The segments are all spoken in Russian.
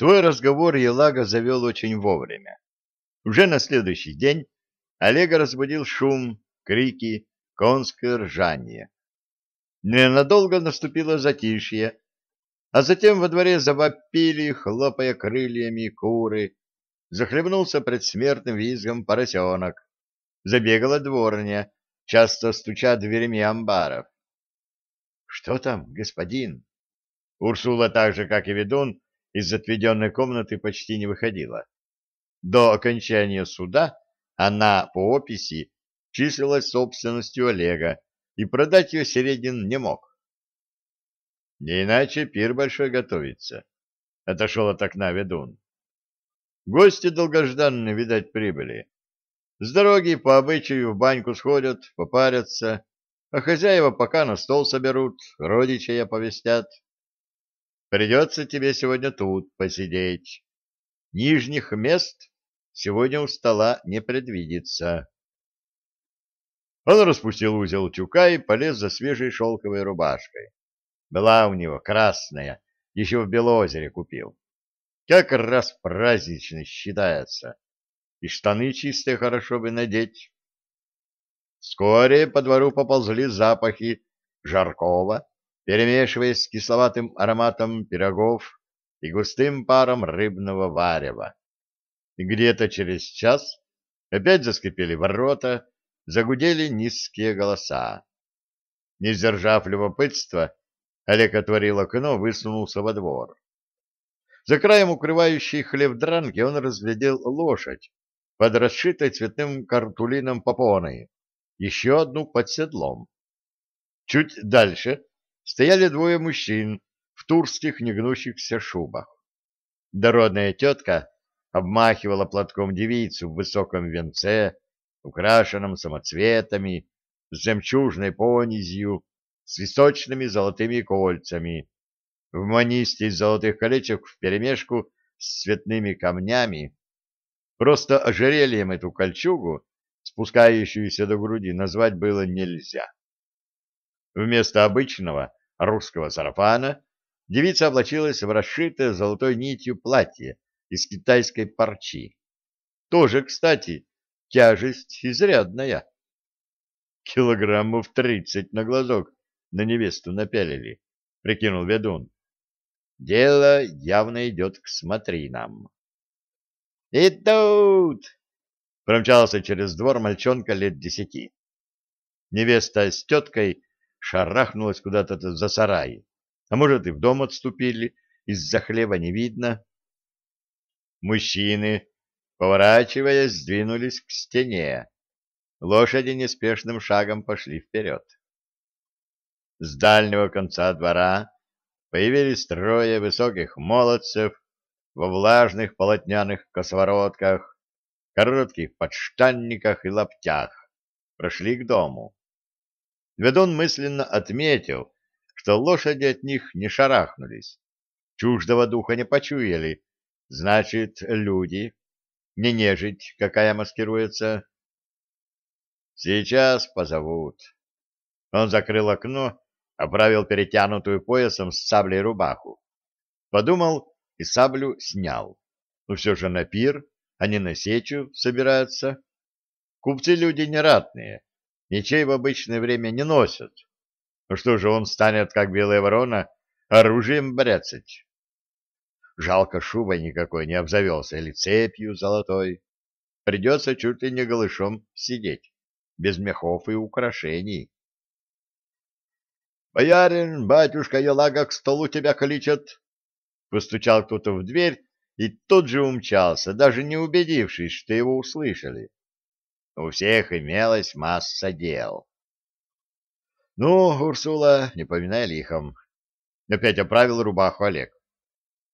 Свой разговор Елага завел очень вовремя. Уже на следующий день Олега разбудил шум, крики, конское ржание. Ненадолго наступило затишье, а затем во дворе завопили, хлопая крыльями, куры. Захлебнулся предсмертным визгом поросенок. Забегала дворня, часто стуча дверями амбаров. — Что там, господин? Урсула, так же, как и ведун, из отведенной комнаты почти не выходила. До окончания суда она по описи числилась собственностью Олега, и продать ее Середин не мог. Не иначе пир большой готовится, — отошел от окна ведун. Гости долгожданные, видать, прибыли. С дороги по обычаю в баньку сходят, попарятся, а хозяева пока на стол соберут, родичей оповестят. Придется тебе сегодня тут посидеть. Нижних мест сегодня у стола не предвидится. Он распустил узел тюка и полез за свежей шелковой рубашкой. Была у него красная, еще в Белозере купил. Как раз праздничный считается. И штаны чистые хорошо бы надеть. Вскоре по двору поползли запахи жаркого, перемешиваясь с кисловатым ароматом пирогов и густым паром рыбного варева. Где-то через час опять заскрипели ворота, загудели низкие голоса. Не сдержав любопытства, Олег отворил окно, высунулся во двор. За краем укрывающей хлеб дранки он разглядел лошадь под расшитой цветным картулином попоной, еще одну под седлом. Чуть дальше стояли двое мужчин в турских негнущихся шубах. Дородная тетка обмахивала платком девицу в высоком венце, украшенном самоцветами, с жемчужной понизью, с височными золотыми кольцами, в манисте из золотых колечек вперемешку с цветными камнями. Просто ожерельем эту кольчугу, спускающуюся до груди, назвать было нельзя. Вместо обычного русского сарафана девица облачилась в расшитое золотой нитью платье из китайской парчи. Тоже, кстати, тяжесть изрядная. Килограммов тридцать на глазок на невесту напялили, прикинул ведун. Дело явно идет к смотринам. «И тут!» — промчался через двор мальчонка лет десяти. Невеста с теткой шарахнулась куда-то за сарай. А может, и в дом отступили, из-за хлеба не видно. Мужчины, поворачиваясь, сдвинулись к стене. Лошади неспешным шагом пошли вперед. С дальнего конца двора появились трое высоких молодцев во влажных полотняных косоворотках, коротких подштанниках и лаптях. Прошли к дому. Ведун мысленно отметил, что лошади от них не шарахнулись, чуждого духа не почуяли, значит, люди, не нежить, какая маскируется. Сейчас позовут. Он закрыл окно, оправил перетянутую поясом с саблей рубаху. Подумал и саблю снял. Но все же на пир, а не на сечу собираются. Купцы люди нератные, Ничей в обычное время не носят. Ну что же, он станет, как белая ворона, оружием бряцать? Жалко, шубой никакой не обзавелся или цепью золотой. Придется чуть ли не голышом сидеть, без мехов и украшений. «Боярин, батюшка Елага к столу тебя кличет!» Постучал кто-то в дверь и тут же умчался, даже не убедившись, что его услышали. У всех имелась масса дел. Ну, Урсула, не поминай лихом. Опять оправил рубаху Олег.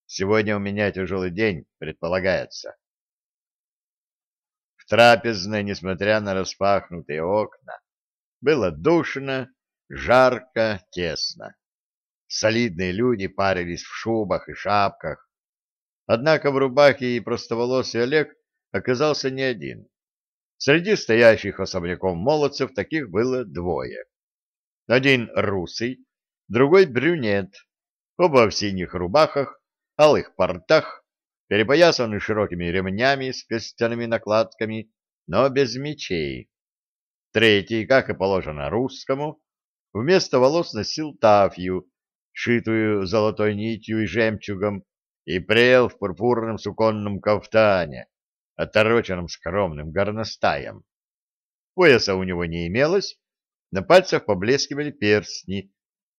Сегодня у меня тяжелый день, предполагается. В трапезной, несмотря на распахнутые окна, было душно, жарко, тесно. Солидные люди парились в шубах и шапках. Однако в рубахе и простоволосый Олег оказался не один. Среди стоящих особняком молодцев таких было двое. Один русый, другой брюнет, оба в синих рубахах, алых портах, перепоясаны широкими ремнями с костяными накладками, но без мечей. Третий, как и положено русскому, вместо волос носил тафью, шитую золотой нитью и жемчугом, и прел в пурпурном суконном кафтане, отороченном скромным горностаем. Пояса у него не имелось, на пальцах поблескивали перстни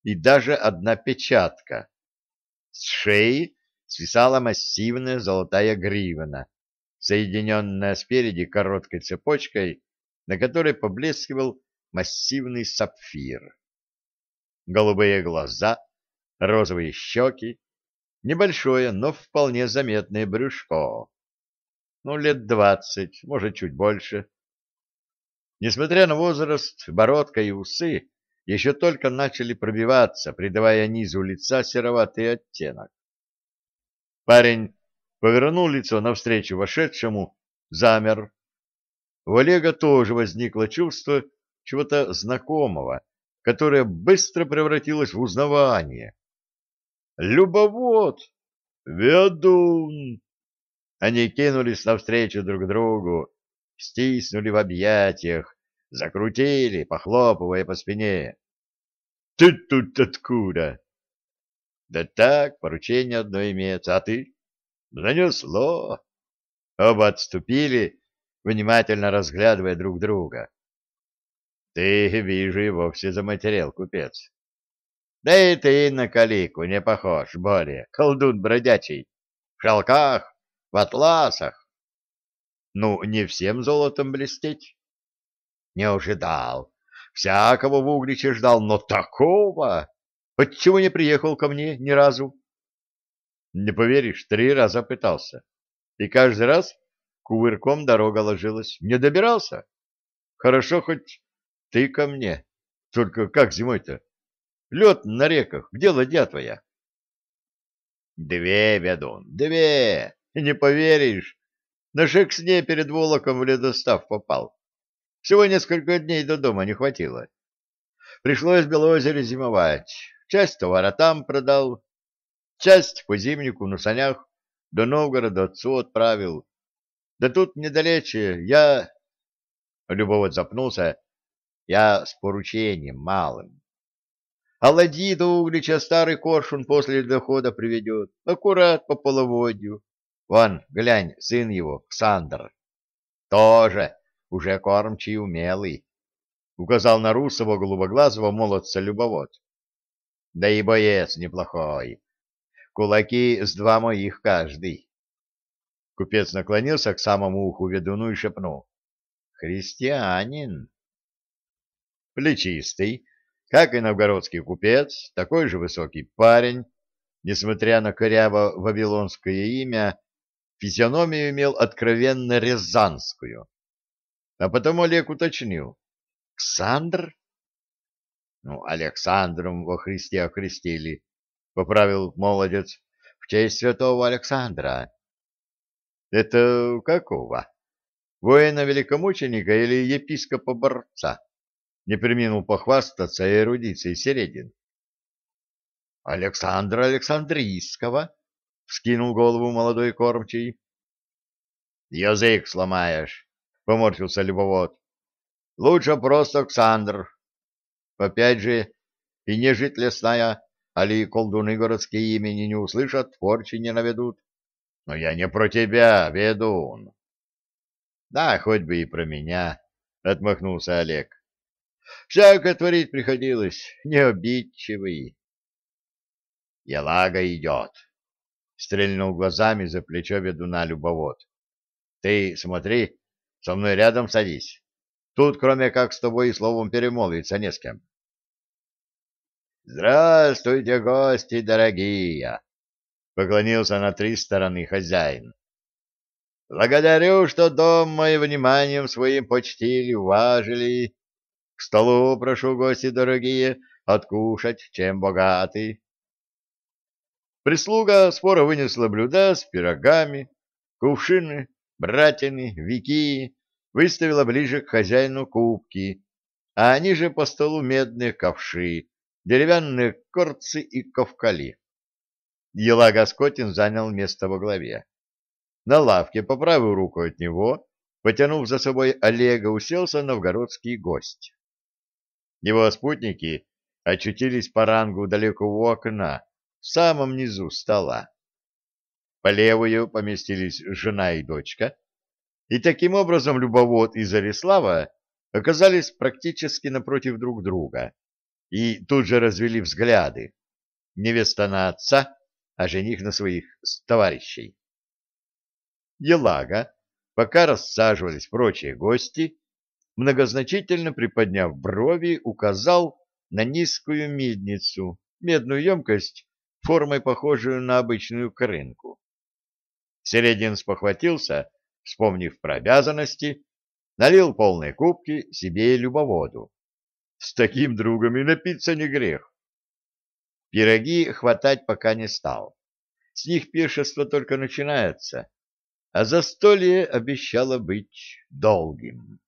и даже одна печатка. С шеи свисала массивная золотая гривна, соединенная спереди короткой цепочкой, на которой поблескивал массивный сапфир. Голубые глаза, розовые щеки, небольшое, но вполне заметное брюшко. Ну, лет двадцать, может, чуть больше. Несмотря на возраст, бородка и усы еще только начали пробиваться, придавая низу лица сероватый оттенок. Парень повернул лицо навстречу вошедшему, замер. У Олега тоже возникло чувство чего-то знакомого, которое быстро превратилось в узнавание. «Любовод! Ведун!» Они кинулись навстречу друг другу, стиснули в объятиях, закрутили, похлопывая по спине. «Ты тут откуда?» Да так, поручение одно имеется, а ты? Занесло. Оба отступили, внимательно разглядывая друг друга. Ты, вижу, и вовсе заматерел, купец. Да и ты на калику не похож более, колдун бродячий. В шелках, в атласах. Ну, не всем золотом блестеть. Не ожидал. Всякого в Угличе ждал, но такого... Отчего не приехал ко мне ни разу? Не поверишь, три раза пытался. И каждый раз кувырком дорога ложилась. Не добирался. Хорошо хоть ты ко мне. Только как зимой-то? Лед на реках. Где ладья твоя? Две, ведун, две. Не поверишь. На шексне перед Волоком в ледостав попал. Всего несколько дней до дома не хватило. Пришлось в Белоозере зимовать часть товара там продал, часть по зимнику на санях до Новгорода отцу отправил. Да тут недалече я... Любовод запнулся. Я с поручением малым. А ладьи до Углича старый коршун после дохода приведет. Аккурат по половодью. Вон, глянь, сын его, Ксандр. Тоже уже кормчий умелый. Указал на русого голубоглазого молодца любовод да и боец неплохой. Кулаки с два моих каждый. Купец наклонился к самому уху ведуну и шепнул. Христианин. Плечистый, как и новгородский купец, такой же высокий парень, несмотря на коряво-вавилонское имя, физиономию имел откровенно рязанскую. А потом Олег уточнил. «Ксандр?» Ну, Александром во Христе окрестили, — поправил молодец, — в честь святого Александра. — Это какого? Воина-великомученика или епископа-борца? Не приминул похвастаться эрудицией Середин. — Александра Александрийского, — вскинул голову молодой кормчий. — Язык сломаешь, — поморщился любовод. — Лучше просто Александр, Опять же, и нежить лесная, али колдуны городские имени не услышат, порчи не наведут. Но я не про тебя, ведун. Да, хоть бы и про меня, — отмахнулся Олег. Всякое творить приходилось, необидчивый. Елага идет, — стрельнул глазами за плечо ведуна любовод. Ты смотри, со мной рядом садись. Тут, кроме как с тобой, и словом перемолвиться не с кем. «Здравствуйте, гости дорогие!» — поклонился на три стороны хозяин. «Благодарю, что дом мой вниманием своим почтили, уважили. К столу прошу, гости дорогие, откушать, чем богаты». Прислуга споро вынесла блюда с пирогами, кувшины, братины, вики, выставила ближе к хозяину кубки, а они же по столу медные ковши, деревянные корцы и ковкали. Елага Скотин занял место во главе. На лавке по правую руку от него, потянув за собой Олега, уселся новгородский гость. Его спутники очутились по рангу далеко у окна, в самом низу стола. По левую поместились жена и дочка, и таким образом Любовод и Зарислава оказались практически напротив друг друга и тут же развели взгляды. Невеста на отца, а жених на своих товарищей. Елага, пока рассаживались прочие гости, многозначительно приподняв брови, указал на низкую медницу, медную емкость, формой похожую на обычную корынку. Середин спохватился, вспомнив про обязанности, налил полные кубки себе и любоводу. С таким другом и напиться не грех. Пироги хватать пока не стал. С них пиршество только начинается, а застолье обещало быть долгим.